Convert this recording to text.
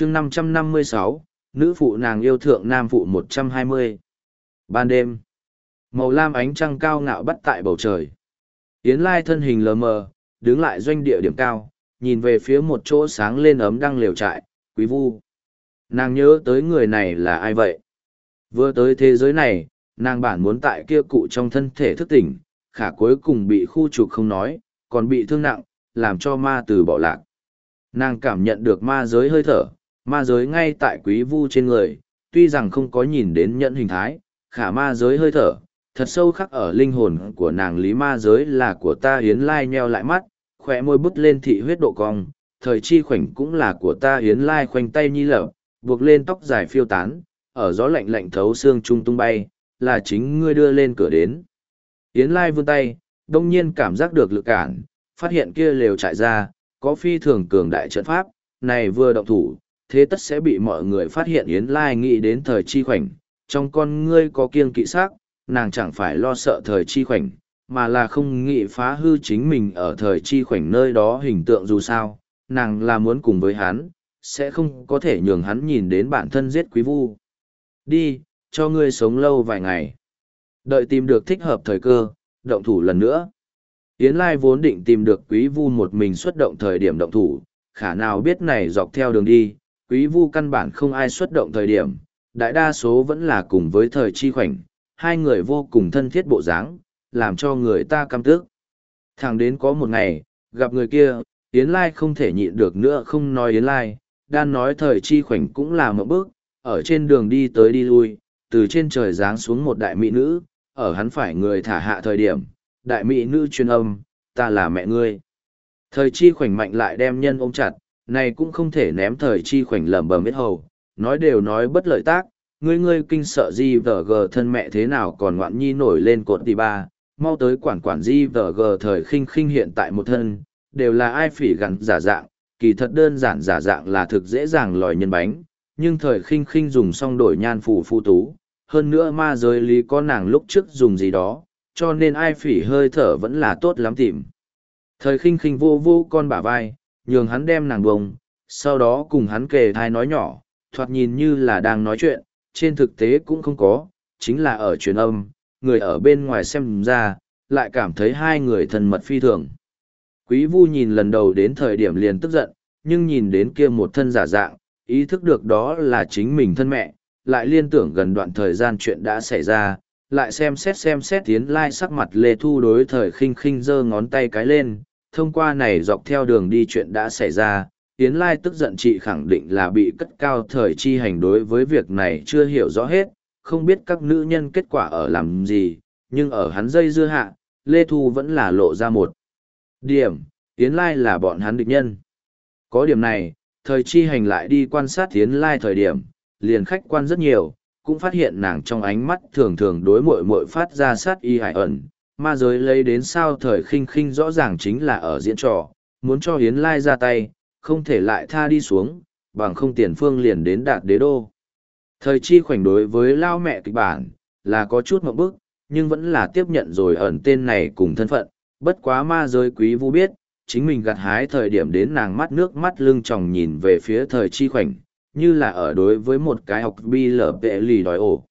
chương 556, nữ phụ nàng yêu thượng nam phụ 120. Ban đêm, màu lam ánh trăng cao ngạo bắt tại bầu trời. Yến Lai thân hình lờ mờ, đứng lại doanh địa điểm cao, nhìn về phía một chỗ sáng lên ấm đang liều trại, quý vu. Nàng nhớ tới người này là ai vậy? Vừa tới thế giới này, nàng bản muốn tại kia cụ trong thân thể thức tỉnh, khả cuối cùng bị khu trục không nói, còn bị thương nặng, làm cho ma từ bỏ lạc. Nàng cảm nhận được ma giới hơi thở, ma giới ngay tại quý vu trên người, tuy rằng không có nhìn đến nhận hình thái, khả ma giới hơi thở, thật sâu khắc ở linh hồn của nàng lý ma giới là của ta hiến lai nheo lại mắt, khỏe môi bứt lên thị huyết độ cong, thời chi khoảnh cũng là của ta hiến lai khoanh tay nhi lở, buộc lên tóc dài phiêu tán, ở gió lạnh lạnh thấu xương trung tung bay, là chính ngươi đưa lên cửa đến. Yến Lai vươn tay, đông nhiên cảm giác được lực cản, phát hiện kia lều trại ra, có phi thường cường đại trận pháp, này vừa động thủ, thế tất sẽ bị mọi người phát hiện Yến Lai nghĩ đến thời chi khoảnh, trong con ngươi có kiêng kỵ sắc, nàng chẳng phải lo sợ thời chi khoảnh, mà là không nghĩ phá hư chính mình ở thời chi khoảnh nơi đó hình tượng dù sao, nàng là muốn cùng với hắn, sẽ không có thể nhường hắn nhìn đến bản thân giết quý vu. Đi, cho ngươi sống lâu vài ngày. Đợi tìm được thích hợp thời cơ, động thủ lần nữa. Yến Lai vốn định tìm được quý vu một mình xuất động thời điểm động thủ, khả nào biết này dọc theo đường đi, quý vu căn bản không ai xuất động thời điểm, đại đa số vẫn là cùng với thời chi khoảnh, hai người vô cùng thân thiết bộ dáng, làm cho người ta căm tức. Thẳng đến có một ngày, gặp người kia, Yến Lai không thể nhịn được nữa không nói Yến Lai, đan nói thời chi khoảnh cũng là một bước, ở trên đường đi tới đi lui, từ trên trời giáng xuống một đại mỹ nữ, ở hắn phải người thả hạ thời điểm, đại mỹ nữ truyền âm, ta là mẹ ngươi. Thời chi khoảnh mạnh lại đem nhân ôm chặt, này cũng không thể ném thời chi khoảnh lầm bầm biết hầu, nói đều nói bất lợi tác, ngươi ngươi kinh sợ di vờ gờ thân mẹ thế nào còn ngoạn nhi nổi lên cột tỷ ba, mau tới quản quản di vờ gờ thời khinh khinh hiện tại một thân, đều là ai phỉ gắn giả dạng, kỳ thật đơn giản giả dạng là thực dễ dàng lòi nhân bánh, nhưng thời khinh khinh dùng xong đổi nhan phủ phu tú, hơn nữa ma giới lý có nàng lúc trước dùng gì đó, cho nên ai phỉ hơi thở vẫn là tốt lắm tìm. Thời khinh khinh vô vô con bả vai, nhường hắn đem nàng bông, sau đó cùng hắn kề thai nói nhỏ, thoạt nhìn như là đang nói chuyện, trên thực tế cũng không có, chính là ở truyền âm, người ở bên ngoài xem ra, lại cảm thấy hai người thân mật phi thường. Quý vu nhìn lần đầu đến thời điểm liền tức giận, nhưng nhìn đến kia một thân giả dạng, ý thức được đó là chính mình thân mẹ, lại liên tưởng gần đoạn thời gian chuyện đã xảy ra, lại xem xét xem xét tiến lai sắc mặt lê thu đối thời khinh khinh giơ ngón tay cái lên, thông qua này dọc theo đường đi chuyện đã xảy ra, Yến Lai tức giận chị khẳng định là bị cất cao thời chi hành đối với việc này chưa hiểu rõ hết, không biết các nữ nhân kết quả ở làm gì, nhưng ở hắn dây dưa hạ, Lê Thu vẫn là lộ ra một điểm, Yến Lai là bọn hắn địch nhân. Có điểm này, thời chi hành lại đi quan sát Yến Lai thời điểm, liền khách quan rất nhiều, cũng phát hiện nàng trong ánh mắt thường thường đối mội mội phát ra sát y hải ẩn, ma giới lấy đến sao thời khinh khinh rõ ràng chính là ở diễn trò, muốn cho Yến Lai ra tay, không thể lại tha đi xuống, bằng không tiền phương liền đến đạt đế đô. Thời chi khoảnh đối với lao mẹ kịch bản, là có chút mộng bức, nhưng vẫn là tiếp nhận rồi ẩn tên này cùng thân phận, bất quá ma giới quý vu biết, chính mình gặt hái thời điểm đến nàng mắt nước mắt lưng tròng nhìn về phía thời chi khoảnh, như là ở đối với một cái học bi lở vệ lì đòi ổ.